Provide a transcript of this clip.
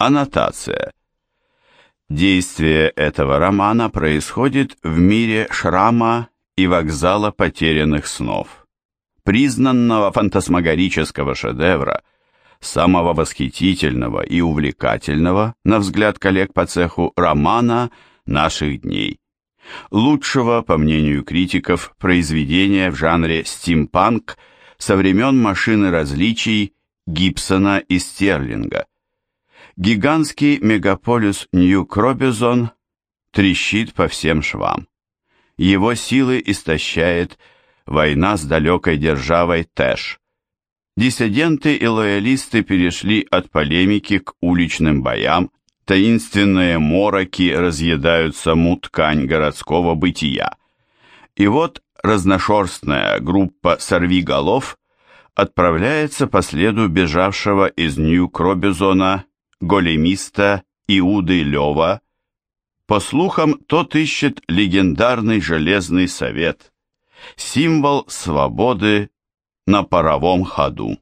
Аннотация. Действие этого романа происходит в мире шрама и вокзала потерянных снов, признанного фантасмагорического шедевра, самого восхитительного и увлекательного, на взгляд коллег по цеху, романа наших дней. Лучшего, по мнению критиков, произведения в жанре стимпанк со времен машины различий Гибсона и Стерлинга. Гигантский мегаполис Нью-Кробизон трещит по всем швам. Его силы истощает война с далекой державой Тэш. Диссиденты и лоялисты перешли от полемики к уличным боям, таинственные мороки разъедают саму ткань городского бытия. И вот разношерстная группа сорвиголов отправляется по следу бежавшего из Нью-Кробизона големиста Иуды Лева. По слухам, тот ищет легендарный железный совет, символ свободы на паровом ходу.